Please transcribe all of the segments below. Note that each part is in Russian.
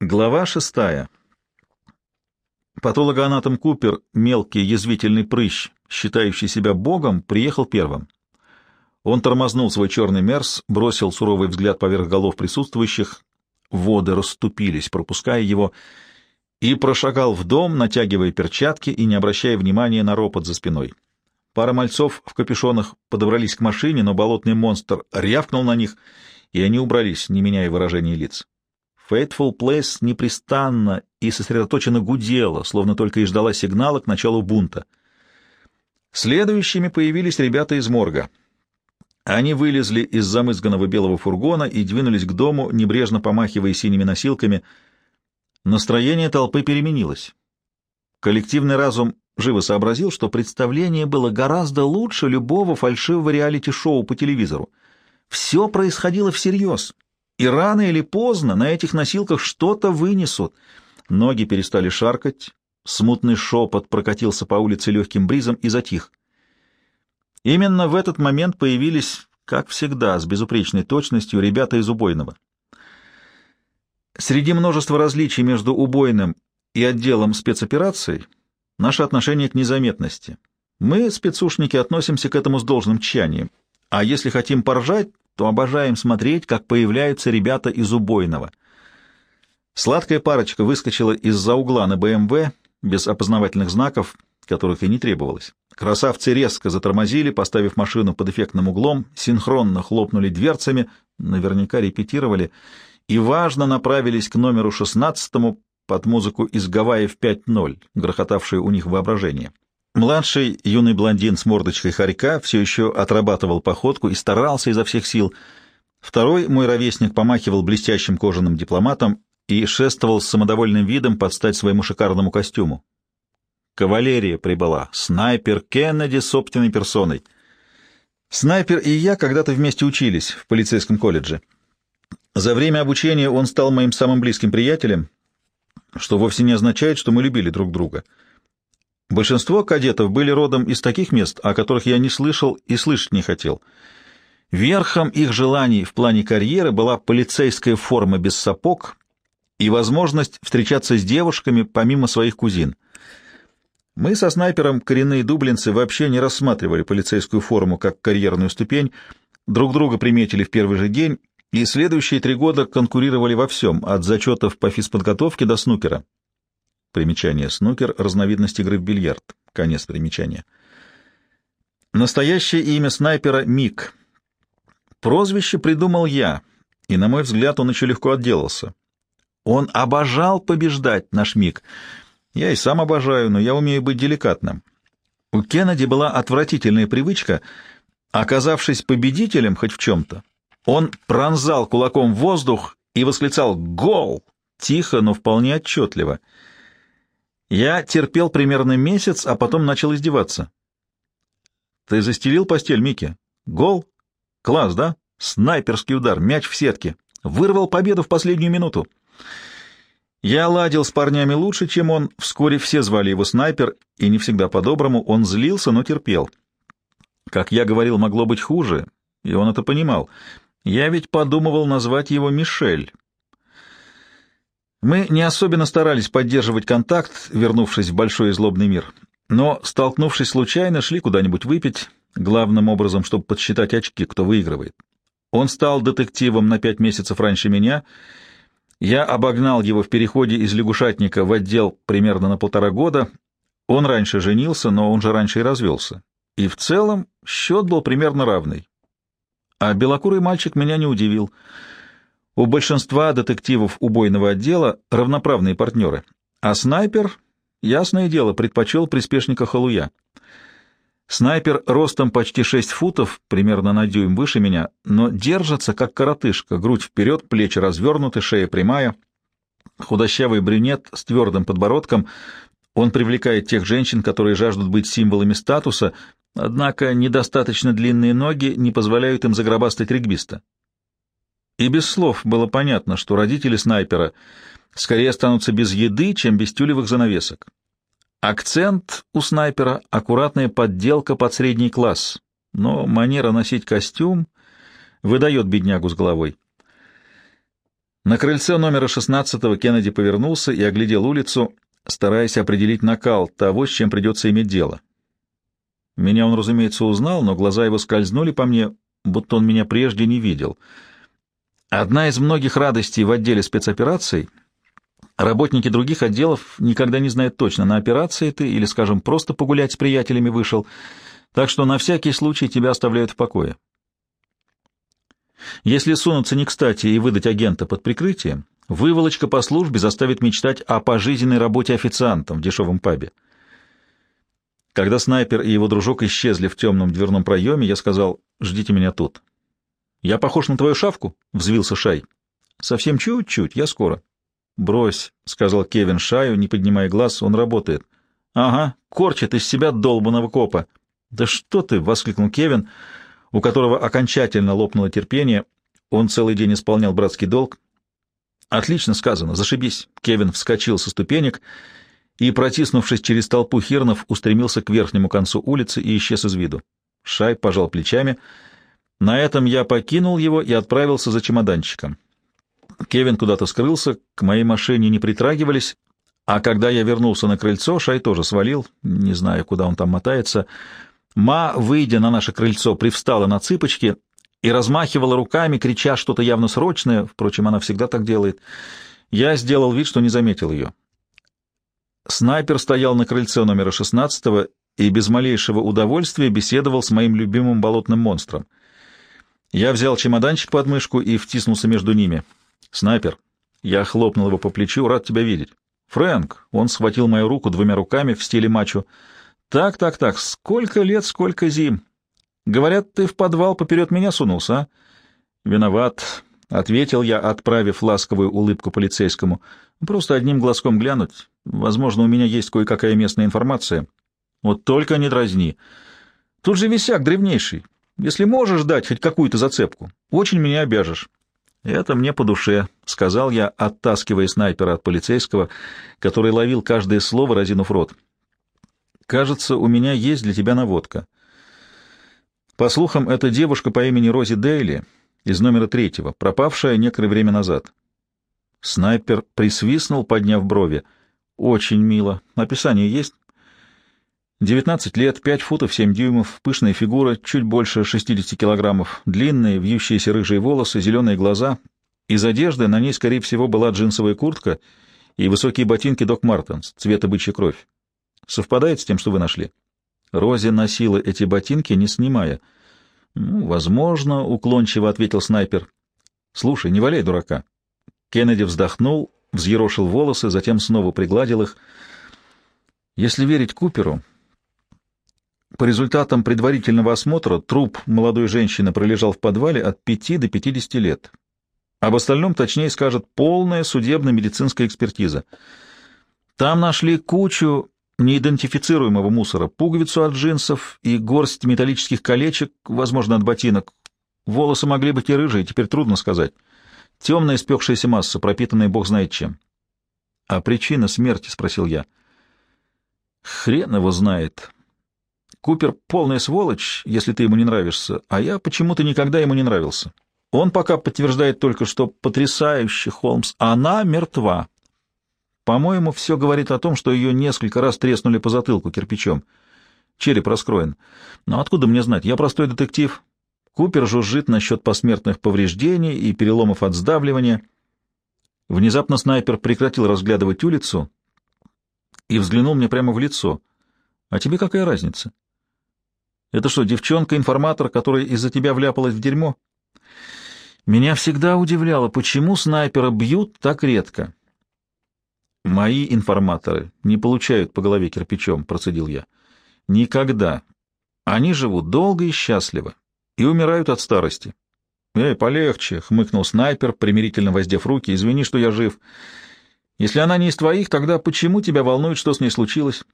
Глава шестая. Патологоанатом Купер, мелкий язвительный прыщ, считающий себя богом, приехал первым. Он тормознул свой черный мерс, бросил суровый взгляд поверх голов присутствующих, воды расступились, пропуская его, и прошагал в дом, натягивая перчатки и не обращая внимания на ропот за спиной. Пара мальцов в капюшонах подобрались к машине, но болотный монстр рявкнул на них, и они убрались, не меняя выражения лиц. Faithful Place непрестанно и сосредоточенно гудела, словно только и ждала сигнала к началу бунта. Следующими появились ребята из морга. Они вылезли из замызганного белого фургона и двинулись к дому, небрежно помахивая синими носилками. Настроение толпы переменилось. Коллективный разум живо сообразил, что представление было гораздо лучше любого фальшивого реалити-шоу по телевизору. Все происходило всерьез, и рано или поздно на этих носилках что-то вынесут. Ноги перестали шаркать, смутный шепот прокатился по улице легким бризом и затих. Именно в этот момент появились, как всегда, с безупречной точностью ребята из убойного. Среди множества различий между убойным и отделом спецопераций наше отношение к незаметности. Мы, спецушники, относимся к этому с должным тщанием. А если хотим поржать, то обожаем смотреть, как появляются ребята из убойного. Сладкая парочка выскочила из-за угла на БМВ без опознавательных знаков, которых и не требовалось. Красавцы резко затормозили, поставив машину под эффектным углом, синхронно хлопнули дверцами, наверняка репетировали, и важно направились к номеру шестнадцатому под музыку из Гавайев 5.0, грохотавшую у них воображение. Младший юный блондин с мордочкой хорька все еще отрабатывал походку и старался изо всех сил. Второй, мой ровесник, помахивал блестящим кожаным дипломатом и шествовал с самодовольным видом под стать своему шикарному костюму. Кавалерия прибыла, снайпер Кеннеди собственной персоной. Снайпер и я когда-то вместе учились в полицейском колледже. За время обучения он стал моим самым близким приятелем, что вовсе не означает, что мы любили друг друга — Большинство кадетов были родом из таких мест, о которых я не слышал и слышать не хотел. Верхом их желаний в плане карьеры была полицейская форма без сапог и возможность встречаться с девушками помимо своих кузин. Мы со снайпером, коренные дублинцы, вообще не рассматривали полицейскую форму как карьерную ступень, друг друга приметили в первый же день и следующие три года конкурировали во всем, от зачетов по физподготовке до снукера. Примечание. Снукер — разновидность игры в бильярд. Конец примечания. Настоящее имя снайпера — Мик. Прозвище придумал я, и, на мой взгляд, он еще легко отделался. Он обожал побеждать, наш Мик. Я и сам обожаю, но я умею быть деликатным. У Кеннеди была отвратительная привычка, оказавшись победителем хоть в чем-то, он пронзал кулаком воздух и восклицал «Гол!» тихо, но вполне отчетливо — я терпел примерно месяц, а потом начал издеваться. Ты застелил постель, Микки? Гол? Класс, да? Снайперский удар, мяч в сетке. Вырвал победу в последнюю минуту. Я ладил с парнями лучше, чем он. Вскоре все звали его снайпер, и не всегда по-доброму. Он злился, но терпел. Как я говорил, могло быть хуже, и он это понимал. Я ведь подумывал назвать его Мишель. Мы не особенно старались поддерживать контакт, вернувшись в большой и злобный мир, но, столкнувшись случайно, шли куда-нибудь выпить, главным образом, чтобы подсчитать очки, кто выигрывает. Он стал детективом на пять месяцев раньше меня. Я обогнал его в переходе из лягушатника в отдел примерно на полтора года. Он раньше женился, но он же раньше и развелся. И в целом счет был примерно равный. А белокурый мальчик меня не удивил — у большинства детективов убойного отдела равноправные партнеры, а снайпер, ясное дело, предпочел приспешника Халуя. Снайпер ростом почти 6 футов, примерно на дюйм выше меня, но держится как коротышка, грудь вперед, плечи развернуты, шея прямая. Худощавый брюнет с твердым подбородком, он привлекает тех женщин, которые жаждут быть символами статуса, однако недостаточно длинные ноги не позволяют им загробастать регбиста. И без слов было понятно, что родители снайпера скорее останутся без еды, чем без тюлевых занавесок. Акцент у снайпера — аккуратная подделка под средний класс, но манера носить костюм выдает беднягу с головой. На крыльце номера 16-го Кеннеди повернулся и оглядел улицу, стараясь определить накал того, с чем придется иметь дело. Меня он, разумеется, узнал, но глаза его скользнули по мне, будто он меня прежде не видел. Одна из многих радостей в отделе спецопераций — работники других отделов никогда не знают точно, на операции ты или, скажем, просто погулять с приятелями вышел, так что на всякий случай тебя оставляют в покое. Если сунуться не кстати и выдать агента под прикрытием, выволочка по службе заставит мечтать о пожизненной работе официантом в дешевом пабе. Когда снайпер и его дружок исчезли в темном дверном проеме, я сказал «Ждите меня тут». «Я похож на твою шавку?» — взвился Шай. «Совсем чуть-чуть, я скоро». «Брось», — сказал Кевин Шаю, не поднимая глаз, — «он работает». «Ага, корчит из себя долбаного копа». «Да что ты!» — воскликнул Кевин, у которого окончательно лопнуло терпение. Он целый день исполнял братский долг. «Отлично сказано, зашибись!» Кевин вскочил со ступенек и, протиснувшись через толпу хирнов, устремился к верхнему концу улицы и исчез из виду. Шай пожал плечами. На этом я покинул его и отправился за чемоданчиком. Кевин куда-то скрылся, к моей машине не притрагивались, а когда я вернулся на крыльцо, Шай тоже свалил, не знаю, куда он там мотается. Ма, выйдя на наше крыльцо, привстала на цыпочки и размахивала руками, крича что-то явно срочное, впрочем, она всегда так делает. Я сделал вид, что не заметил ее. Снайпер стоял на крыльце номера 16 и без малейшего удовольствия беседовал с моим любимым болотным монстром. Я взял чемоданчик под мышку и втиснулся между ними. «Снайпер!» Я хлопнул его по плечу. «Рад тебя видеть!» «Фрэнк!» Он схватил мою руку двумя руками в стиле мачо. «Так, так, так, сколько лет, сколько зим! Говорят, ты в подвал поперед меня сунулся, а?» «Виноват», — ответил я, отправив ласковую улыбку полицейскому. «Просто одним глазком глянуть. Возможно, у меня есть кое-какая местная информация. Вот только не дразни. Тут же висяк древнейший. Если можешь дать хоть какую-то зацепку, очень меня обяжешь». «Это мне по душе», — сказал я, оттаскивая снайпера от полицейского, который ловил каждое слово, разинув рот. «Кажется, у меня есть для тебя наводка». По слухам, это девушка по имени Рози Дейли — из номера третьего, пропавшая некоторое время назад. Снайпер присвистнул, подняв брови. Очень мило. Описание есть? Девятнадцать лет, пять футов семь дюймов, пышная фигура, чуть больше шестидесяти килограммов, длинные, вьющиеся рыжие волосы, зеленые глаза. Из одежды на ней, скорее всего, была джинсовая куртка и высокие ботинки Док Мартенс, цвета бычья кровь. Совпадает с тем, что вы нашли? Рози носила эти ботинки, не снимая — «Ну, возможно», — уклончиво ответил снайпер. «Слушай, не валяй дурака». Кеннеди вздохнул, взъерошил волосы, затем снова пригладил их. «Если верить Куперу, по результатам предварительного осмотра труп молодой женщины пролежал в подвале от пяти до пятидесяти лет. Об остальном точнее скажет полная судебно-медицинская экспертиза. Там нашли кучу неидентифицируемого мусора, пуговицу от джинсов и горсть металлических колечек, возможно, от ботинок. Волосы могли быть и рыжие, теперь трудно сказать. Темная спекшаяся масса, пропитанная бог знает чем. — А причина смерти? — спросил я. — Хрен его знает. Купер — полная сволочь, если ты ему не нравишься, а я почему-то никогда ему не нравился. Он пока подтверждает только, что потрясающий Холмс, она мертва. По-моему, все говорит о том, что ее несколько раз треснули по затылку кирпичом. Череп раскроен. Но откуда мне знать? Я простой детектив. Купер жужжит насчет посмертных повреждений и переломов от сдавливания. Внезапно снайпер прекратил разглядывать улицу и взглянул мне прямо в лицо. «А тебе какая разница? Это что, девчонка-информатор, которая из-за тебя вляпалась в дерьмо?» Меня всегда удивляло, почему снайпера бьют так редко. Мои информаторы не получают по голове кирпичом, процедил я. Никогда. Они живут долго и счастливо и умирают от старости. Эй, полегче, хмыкнул снайпер, примирительно воздев руки. Извини, что я жив. Если она не из твоих, тогда почему тебя волнует, что с ней случилось?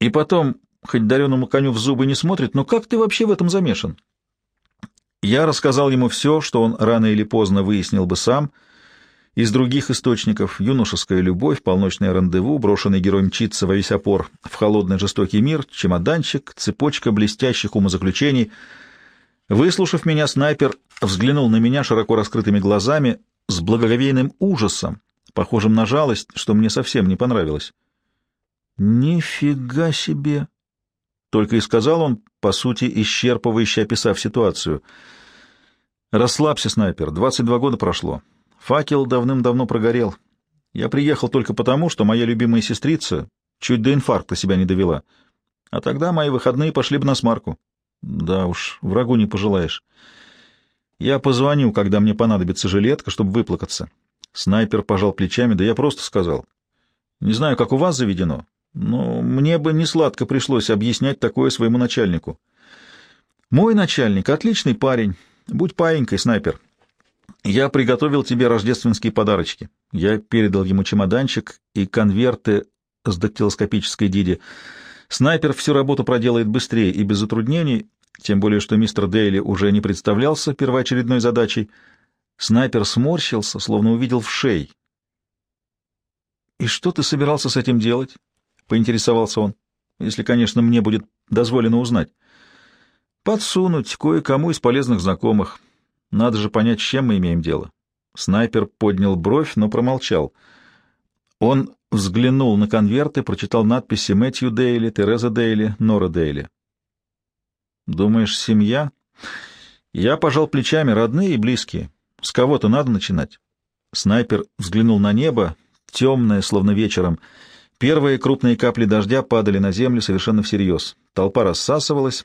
И потом, хоть дареному коню в зубы не смотрит, но как ты вообще в этом замешан? Я рассказал ему все, что он рано или поздно выяснил бы сам — из других источников юношеская любовь, полночное рандеву, брошенный герой мчится во весь опор в холодный жестокий мир, чемоданчик, цепочка блестящих умозаключений. Выслушав меня, снайпер взглянул на меня широко раскрытыми глазами, с благоговейным ужасом, похожим на жалость, что мне совсем не понравилось. «Нифига себе!» — только и сказал он, по сути, исчерпывающе описав ситуацию. «Расслабься, снайпер, Двадцать два года прошло. Факел давным-давно прогорел. Я приехал только потому, что моя любимая сестрица чуть до инфаркта себя не довела. А тогда мои выходные пошли бы на смарку. Да уж, врагу не пожелаешь. Я позвоню, когда мне понадобится жилетка, чтобы выплакаться. Снайпер пожал плечами, да я просто сказал. Не знаю, как у вас заведено, но мне бы не сладко пришлось объяснять такое своему начальнику. Мой начальник — отличный парень. Будь паинькой, снайпер. Я приготовил тебе рождественские подарочки. Я передал ему чемоданчик и конверты с дактилоскопической Диди. Снайпер всю работу проделает быстрее и без затруднений, тем более что мистер Дейли уже не представлялся первоочередной задачей. Снайпер сморщился, словно увидел в шей. «И что ты собирался с этим делать?» — поинтересовался он. «Если, конечно, мне будет дозволено узнать». «Подсунуть кое-кому из полезных знакомых. Надо же понять, с чем мы имеем дело». Снайпер поднял бровь, но промолчал. Он взглянул на конверты, прочитал надписи Мэтью Дейли, Тереза Дейли, Нора Дейли. «Думаешь, семья?» «Я пожал плечами, родные и близкие. С кого-то надо начинать». Снайпер взглянул на небо, темное, словно вечером. Первые крупные капли дождя падали на землю совершенно всерьез. Толпа рассасывалась.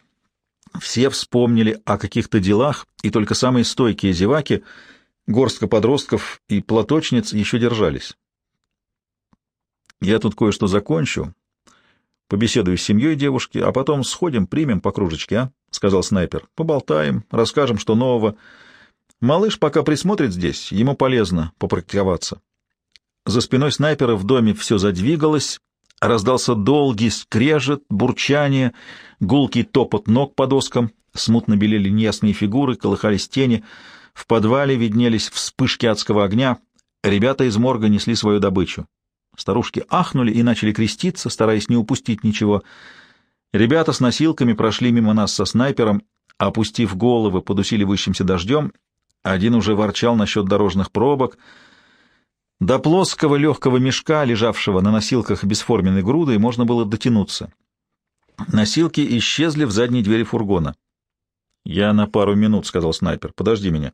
Все вспомнили о каких-то делах, и только самые стойкие зеваки, горстка подростков и платочниц еще держались. Я тут кое-что закончу, побеседую с семьей девушки, а потом сходим, примем по кружечке, а? — сказал снайпер. — Поболтаем, расскажем, что нового. Малыш пока присмотрит здесь, ему полезно попрактиковаться. За спиной снайпера в доме все задвигалось, раздался долгий скрежет, бурчание, гулкий топот ног по доскам, смутно белели неясные фигуры, колыхались тени, в подвале виднелись вспышки адского огня, ребята из морга несли свою добычу. Старушки ахнули и начали креститься, стараясь не упустить ничего. Ребята с носилками прошли мимо нас со снайпером, опустив головы под усиливающимся дождем. Один уже ворчал насчет дорожных пробок. До плоского легкого мешка, лежавшего на носилках бесформенной грудой, можно было дотянуться. Носилки исчезли в задней двери фургона. «Я на пару минут», — сказал снайпер. «Подожди меня».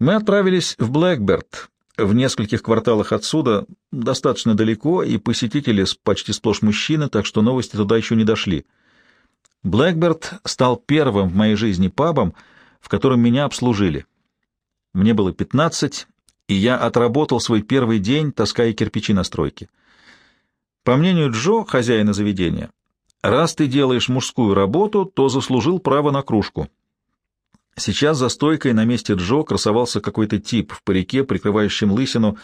Мы отправились в Блэкберт, в нескольких кварталах отсюда, достаточно далеко, и посетители почти сплошь мужчины, так что новости туда еще не дошли. Блэкберт стал первым в моей жизни пабом, в котором меня обслужили. Мне было пятнадцать, и я отработал свой первый день, таская кирпичи на стройке. По мнению Джо, хозяина заведения, раз ты делаешь мужскую работу, то заслужил право на кружку. Сейчас за стойкой на месте Джо красовался какой-то тип в парике, прикрывающем лысину,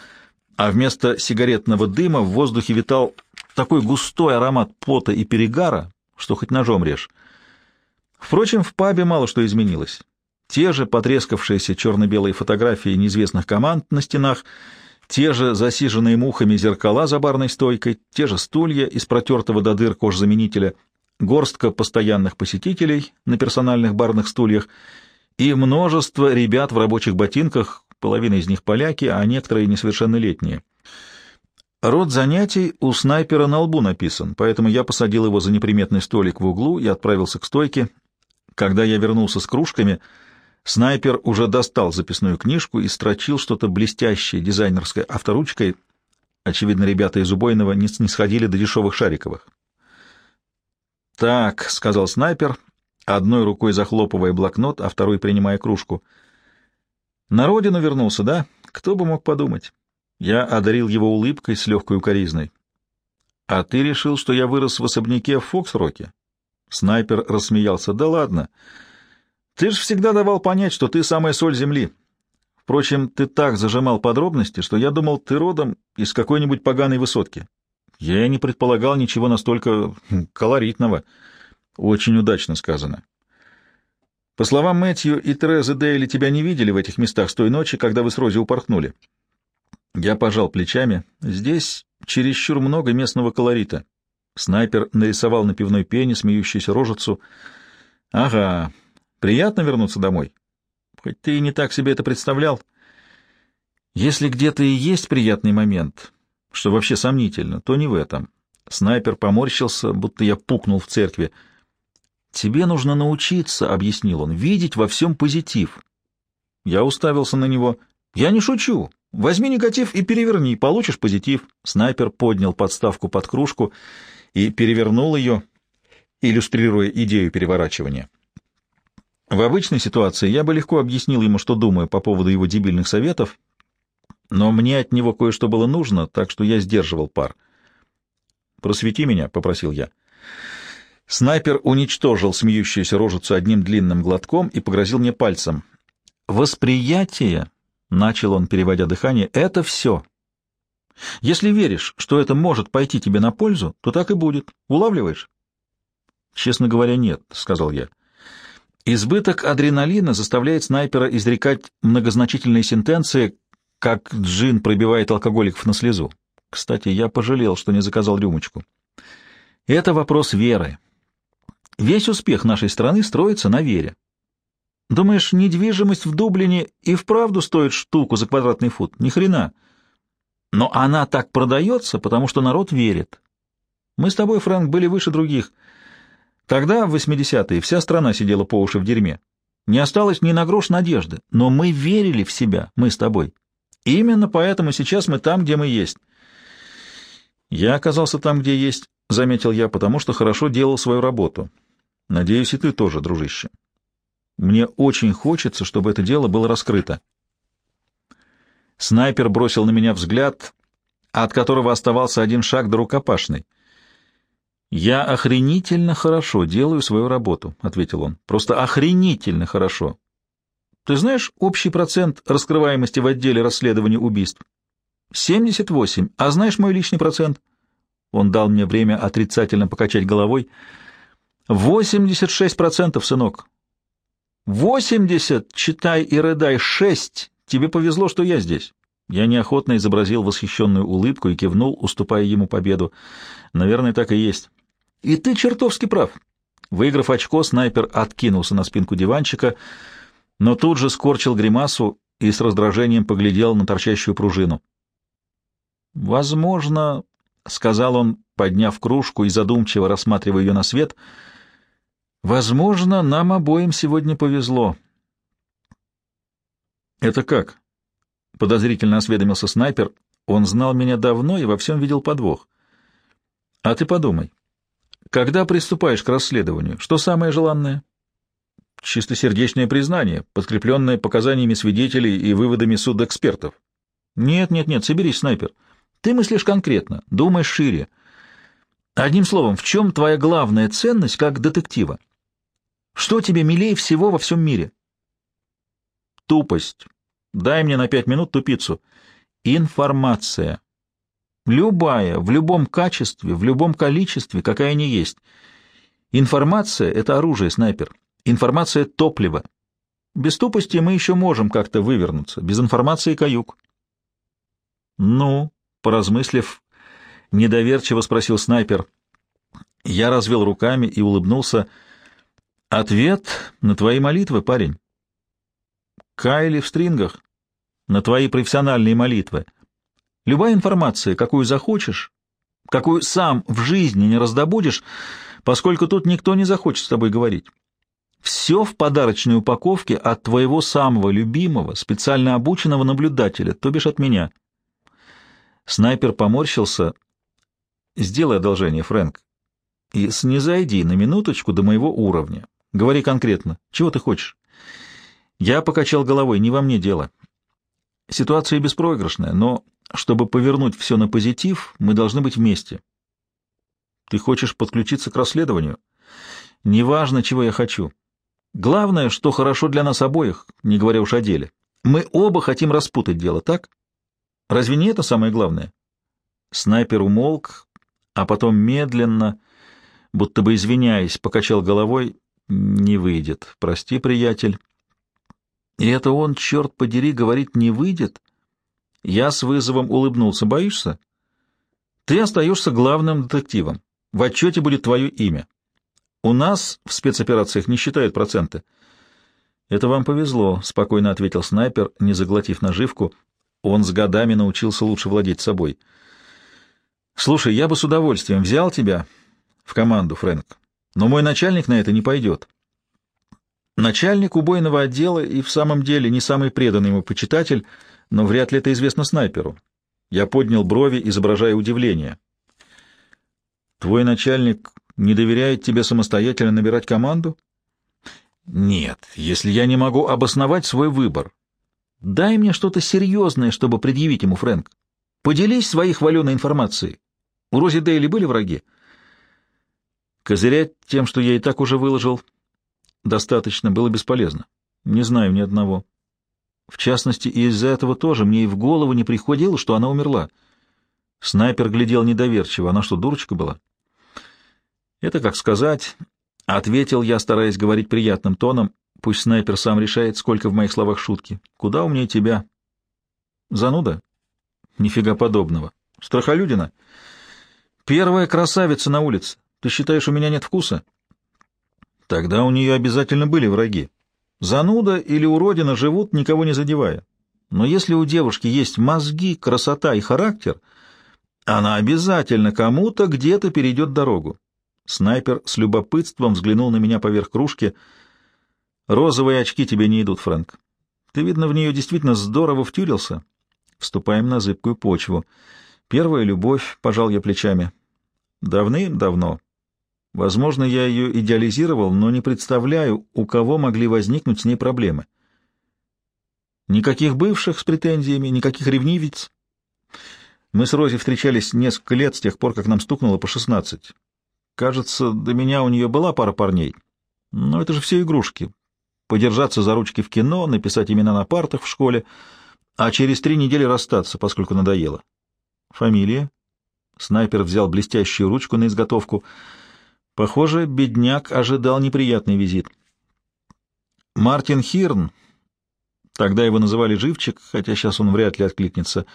а вместо сигаретного дыма в воздухе витал такой густой аромат пота и перегара, что хоть ножом режь. Впрочем, в пабе мало что изменилось. Те же потрескавшиеся черно-белые фотографии неизвестных команд на стенах, те же засиженные мухами зеркала за барной стойкой, те же стулья из протертого до дыр кожзаменителя, горстка постоянных посетителей на персональных барных стульях — и множество ребят в рабочих ботинках, половина из них поляки, а некоторые несовершеннолетние. Род занятий у снайпера на лбу написан, поэтому я посадил его за неприметный столик в углу и отправился к стойке. Когда я вернулся с кружками, снайпер уже достал записную книжку и строчил что-то блестящее дизайнерской авторучкой. Очевидно, ребята из убойного не сходили до дешевых шариковых. «Так», — сказал снайпер, одной рукой захлопывая блокнот, а второй принимая кружку. «На родину вернулся, да? Кто бы мог подумать?» Я одарил его улыбкой с легкой укоризной. «А ты решил, что я вырос в особняке в Фоксроке?» Снайпер рассмеялся. «Да ладно. Ты же всегда давал понять, что ты самая соль земли. Впрочем, ты так зажимал подробности, что я думал, ты родом из какой-нибудь поганой высотки. Я не предполагал ничего настолько хм, колоритного». Очень удачно сказано. По словам Мэтью и Терезы Дейли, тебя не видели в этих местах с той ночи, когда вы с Рози упорхнули. Я пожал плечами. Здесь чересчур много местного колорита. Снайпер нарисовал на пивной пене смеющуюся рожицу. Ага, приятно вернуться домой. Хоть ты и не так себе это представлял. Если где-то и есть приятный момент, что вообще сомнительно, то не в этом. Снайпер поморщился, будто я пукнул в церкви. «Тебе нужно научиться», — объяснил он, — «видеть во всем позитив». Я уставился на него. «Я не шучу. Возьми негатив и переверни, получишь позитив». Снайпер поднял подставку под кружку и перевернул ее, иллюстрируя идею переворачивания. В обычной ситуации я бы легко объяснил ему, что думаю по поводу его дебильных советов, но мне от него кое-что было нужно, так что я сдерживал пар. «Просвети меня», — попросил я. Снайпер уничтожил смеющуюся рожицу одним длинным глотком и погрозил мне пальцем. «Восприятие», — начал он, переводя дыхание, — «это все. Если веришь, что это может пойти тебе на пользу, то так и будет. Улавливаешь?» «Честно говоря, нет», — сказал я. Избыток адреналина заставляет снайпера изрекать многозначительные сентенции, как джин пробивает алкоголиков на слезу. Кстати, я пожалел, что не заказал рюмочку. Это вопрос веры. Весь успех нашей страны строится на вере. Думаешь, недвижимость в Дублине и вправду стоит штуку за квадратный фут? Ни хрена. Но она так продается, потому что народ верит. Мы с тобой, Фрэнк, были выше других. Тогда, в 80-е, вся страна сидела по уши в дерьме. Не осталось ни на грош надежды, но мы верили в себя, мы с тобой. Именно поэтому сейчас мы там, где мы есть. Я оказался там, где есть, — заметил я, — потому что хорошо делал свою работу. Надеюсь, и ты тоже, дружище. Мне очень хочется, чтобы это дело было раскрыто. Снайпер бросил на меня взгляд, от которого оставался один шаг до рукопашной. «Я охренительно хорошо делаю свою работу», — ответил он. «Просто охренительно хорошо. Ты знаешь общий процент раскрываемости в отделе расследования убийств? 78. А знаешь мой личный процент? Он дал мне время отрицательно покачать головой. 86%, сынок. 80, читай и рыдай, 6. Тебе повезло, что я здесь. Я неохотно изобразил восхищенную улыбку и кивнул, уступая ему победу. Наверное, так и есть. И ты чертовски прав. Выиграв очко, снайпер откинулся на спинку диванчика, но тут же скорчил гримасу и с раздражением поглядел на торчащую пружину. «Возможно», — сказал он, подняв кружку и задумчиво рассматривая ее на свет, — «возможно, нам обоим сегодня повезло». «Это как?» — подозрительно осведомился снайпер. Он знал меня давно и во всем видел подвох. «А ты подумай, когда приступаешь к расследованию, что самое желанное?» чистосердечное признание, подкрепленное показаниями свидетелей и выводами судэкспертов. Нет, нет, нет, соберись, снайпер. Ты мыслишь конкретно, думаешь шире. Одним словом, в чем твоя главная ценность как детектива? Что тебе милее всего во всем мире? Тупость. Дай мне на пять минут тупицу. Информация. Любая, в любом качестве, в любом количестве, какая ни есть. Информация — это оружие, снайпер. Информация — топливо. Без тупости мы еще можем как-то вывернуться, без информации — каюк. Ну, поразмыслив, недоверчиво спросил снайпер. Я развел руками и улыбнулся. Ответ на твои молитвы, парень. Кайли в стрингах. На твои профессиональные молитвы. Любая информация, какую захочешь, какую сам в жизни не раздобудешь, поскольку тут никто не захочет с тобой говорить. Все в подарочной упаковке от твоего самого любимого, специально обученного наблюдателя, то бишь от меня. Снайпер поморщился. Сделай одолжение, Фрэнк, и снизойди на минуточку до моего уровня. Говори конкретно. Чего ты хочешь? Я покачал головой, не во мне дело. Ситуация беспроигрышная, но чтобы повернуть все на позитив, мы должны быть вместе. Ты хочешь подключиться к расследованию? Неважно, чего я хочу. Главное, что хорошо для нас обоих, не говоря уж о деле. Мы оба хотим распутать дело, так? Разве не это самое главное? Снайпер умолк, а потом медленно, будто бы извиняясь, покачал головой. Не выйдет. Прости, приятель. И это он, черт подери, говорит, не выйдет? Я с вызовом улыбнулся. Боишься? Ты остаешься главным детективом. В отчете будет твое имя. У нас в спецоперациях не считают проценты. Это вам повезло, спокойно ответил снайпер, не заглотив наживку. Он с годами научился лучше владеть собой. «Слушай, я бы с удовольствием взял тебя в команду, Фрэнк, но мой начальник на это не пойдет. Начальник убойного отдела и в самом деле не самый преданный ему почитатель, но вряд ли это известно снайперу. Я поднял брови, изображая удивление. Твой начальник не доверяет тебе самостоятельно набирать команду? Нет, если я не могу обосновать свой выбор. Дай мне что-то серьезное, чтобы предъявить ему, Фрэнк. Поделись своей хваленой информацией. У Рози Дейли были враги? Козырять тем, что я и так уже выложил, достаточно, было бесполезно. Не знаю ни одного. В частности, из-за этого тоже мне и в голову не приходило, что она умерла. Снайпер глядел недоверчиво. Она что, дурочка была? Это как сказать... Ответил я, стараясь говорить приятным тоном. Пусть снайпер сам решает, сколько в моих словах шутки. Куда умнее тебя? Зануда? Нифига подобного. Страхолюдина? Первая красавица на улице. Ты считаешь, у меня нет вкуса? Тогда у нее обязательно были враги. Зануда или уродина живут, никого не задевая. Но если у девушки есть мозги, красота и характер, она обязательно кому-то где-то перейдет дорогу. Снайпер с любопытством взглянул на меня поверх кружки. «Розовые очки тебе не идут, Фрэнк. Ты, видно, в нее действительно здорово втюрился. Вступаем на зыбкую почву. Первая любовь, пожал я плечами. Давным-давно. Возможно, я ее идеализировал, но не представляю, у кого могли возникнуть с ней проблемы. Никаких бывших с претензиями, никаких ревнивец. Мы с Рози встречались несколько лет с тех пор, как нам стукнуло по шестнадцать. Кажется, до меня у нее была пара парней. Но это же все игрушки. Подержаться за ручки в кино, написать имена на партах в школе, а через три недели расстаться, поскольку надоело. Фамилия? Снайпер взял блестящую ручку на изготовку — Похоже, бедняк ожидал неприятный визит. Мартин Хирн, тогда его называли Живчик, хотя сейчас он вряд ли откликнется,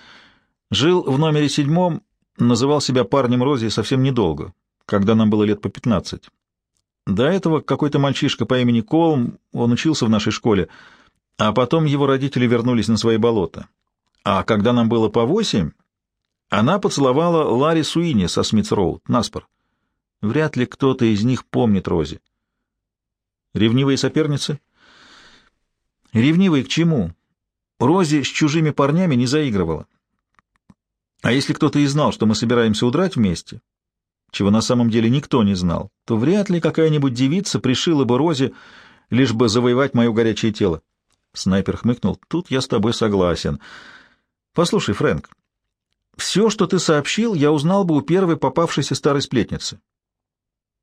жил в номере седьмом, называл себя парнем Рози совсем недолго, когда нам было лет по пятнадцать. До этого какой-то мальчишка по имени Колм, он учился в нашей школе, а потом его родители вернулись на свои болота. А когда нам было по восемь, она поцеловала Ларри Суини со Смитс-Роуд, наспор. Вряд ли кто-то из них помнит Рози. Ревнивые соперницы? Ревнивые к чему? Рози с чужими парнями не заигрывала. А если кто-то и знал, что мы собираемся удрать вместе, чего на самом деле никто не знал, то вряд ли какая-нибудь девица пришила бы Рози, лишь бы завоевать мое горячее тело. Снайпер хмыкнул. Тут я с тобой согласен. Послушай, Фрэнк, все, что ты сообщил, я узнал бы у первой попавшейся старой сплетницы.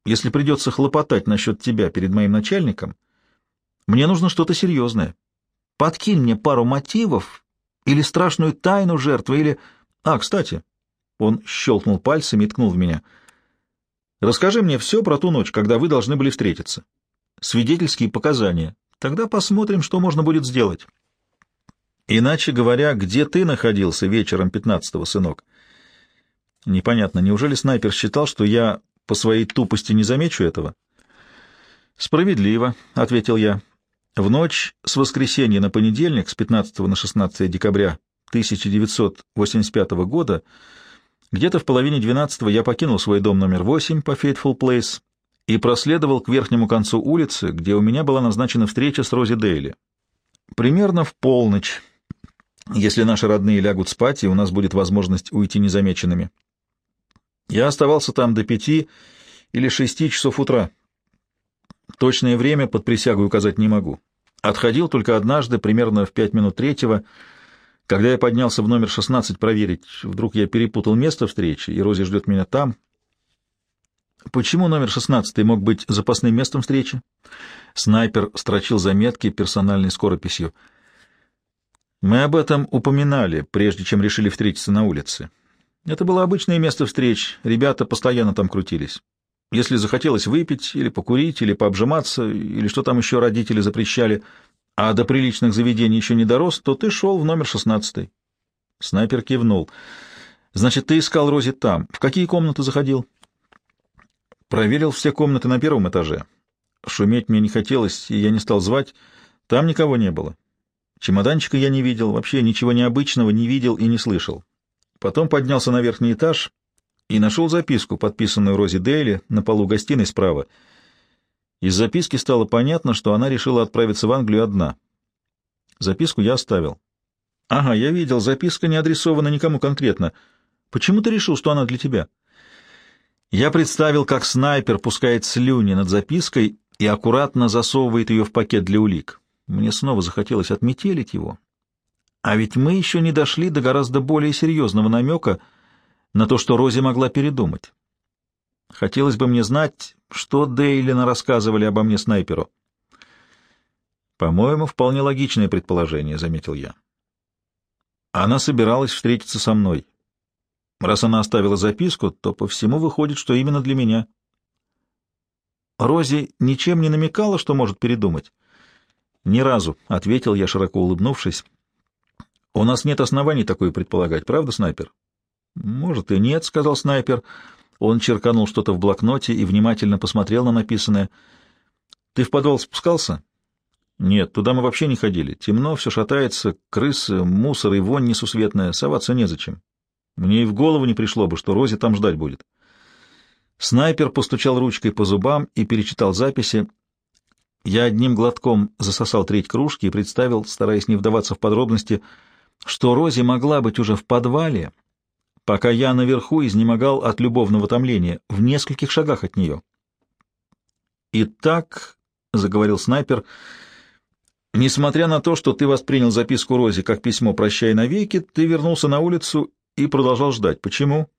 Если придется хлопотать насчет тебя перед моим начальником, мне нужно что-то серьезное. Подкинь мне пару мотивов или страшную тайну жертвы, или... А, кстати, он щелкнул пальцами и ткнул в меня. Расскажи мне все про ту ночь, когда вы должны были встретиться. Свидетельские показания. Тогда посмотрим, что можно будет сделать. Иначе говоря, где ты находился вечером пятнадцатого, сынок? Непонятно, неужели снайпер считал, что я по своей тупости не замечу этого? Справедливо, — ответил я. В ночь с воскресенья на понедельник, с 15 на 16 декабря 1985 года, где-то в половине двенадцатого я покинул свой дом номер 8 по Fateful Place и проследовал к верхнему концу улицы, где у меня была назначена встреча с Рози Дейли. Примерно в полночь, если наши родные лягут спать, и у нас будет возможность уйти незамеченными. Я оставался там до пяти или шести часов утра. Точное время под присягу указать не могу. Отходил только однажды, примерно в пять минут третьего, когда я поднялся в номер 16 проверить. Вдруг я перепутал место встречи, и Рози ждет меня там. Почему номер 16 мог быть запасным местом встречи? Снайпер строчил заметки персональной скорописью. Мы об этом упоминали, прежде чем решили встретиться на улице. Это было обычное место встреч, ребята постоянно там крутились. Если захотелось выпить или покурить, или пообжиматься, или что там еще родители запрещали, а до приличных заведений еще не дорос, то ты шел в номер шестнадцатый. Снайпер кивнул. Значит, ты искал Рози там. В какие комнаты заходил? Проверил все комнаты на первом этаже. Шуметь мне не хотелось, и я не стал звать. Там никого не было. Чемоданчика я не видел, вообще ничего необычного не видел и не слышал. Потом поднялся на верхний этаж и нашел записку, подписанную Рози Дейли, на полу гостиной справа. Из записки стало понятно, что она решила отправиться в Англию одна. Записку я оставил. «Ага, я видел, записка не адресована никому конкретно. Почему ты решил, что она для тебя?» Я представил, как снайпер пускает слюни над запиской и аккуратно засовывает ее в пакет для улик. Мне снова захотелось отметелить его. А ведь мы еще не дошли до гораздо более серьезного намека на то, что Рози могла передумать. Хотелось бы мне знать, что Дейлина рассказывали обо мне снайперу. По-моему, вполне логичное предположение, — заметил я. Она собиралась встретиться со мной. Раз она оставила записку, то по всему выходит, что именно для меня. Рози ничем не намекала, что может передумать. «Ни разу», — ответил я, широко улыбнувшись. «У нас нет оснований такое предполагать, правда, снайпер?» «Может и нет», — сказал снайпер. Он черканул что-то в блокноте и внимательно посмотрел на написанное. «Ты в подвал спускался?» «Нет, туда мы вообще не ходили. Темно, все шатается, крысы, мусор и вонь несусветная. Соваться незачем. Мне и в голову не пришло бы, что Рози там ждать будет». Снайпер постучал ручкой по зубам и перечитал записи. Я одним глотком засосал треть кружки и представил, стараясь не вдаваться в подробности, что Рози могла быть уже в подвале, пока я наверху изнемогал от любовного томления, в нескольких шагах от нее. «Итак», — заговорил снайпер, — «несмотря на то, что ты воспринял записку Рози как письмо «Прощай навеки», ты вернулся на улицу и продолжал ждать. Почему?»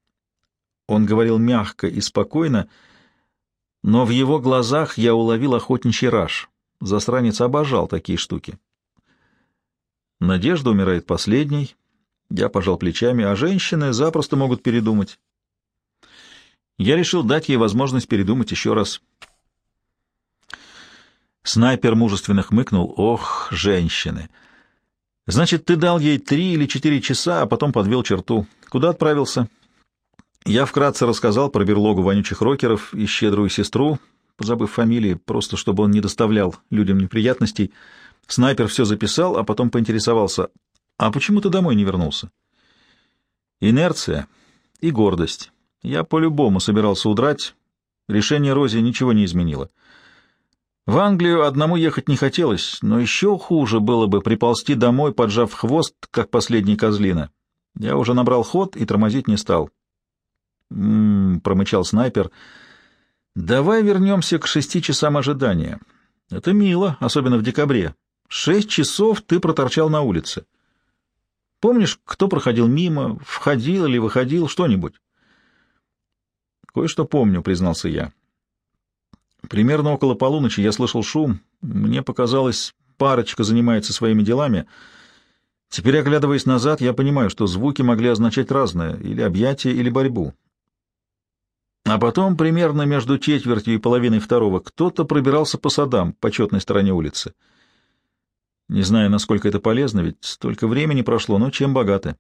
Он говорил мягко и спокойно, но в его глазах я уловил охотничий раж. Засранец обожал такие штуки. Надежда умирает последней. Я пожал плечами, а женщины запросто могут передумать. Я решил дать ей возможность передумать еще раз. Снайпер мужественно хмыкнул. «Ох, женщины! Значит, ты дал ей три или четыре часа, а потом подвел черту. Куда отправился?» Я вкратце рассказал про берлогу вонючих рокеров и щедрую сестру, позабыв фамилии, просто чтобы он не доставлял людям неприятностей. Снайпер все записал, а потом поинтересовался, «А почему ты домой не вернулся?» «Инерция и гордость. Я по-любому собирался удрать. Решение Рози ничего не изменило. В Англию одному ехать не хотелось, но еще хуже было бы приползти домой, поджав хвост, как последний козлина. Я уже набрал ход и тормозить не стал». «М-м-м», промычал снайпер. «Давай вернемся к шести часам ожидания. Это мило, особенно в декабре. Шесть часов ты проторчал на улице. Помнишь, кто проходил мимо, входил или выходил, что-нибудь?» «Кое-что помню», — признался я. «Примерно около полуночи я слышал шум. Мне показалось, парочка занимается своими делами». Теперь, оглядываясь назад, я понимаю, что звуки могли означать разное, или объятие, или борьбу. А потом, примерно между четвертью и половиной второго, кто-то пробирался по садам, по четной стороне улицы. Не знаю, насколько это полезно, ведь столько времени прошло, но чем богаты.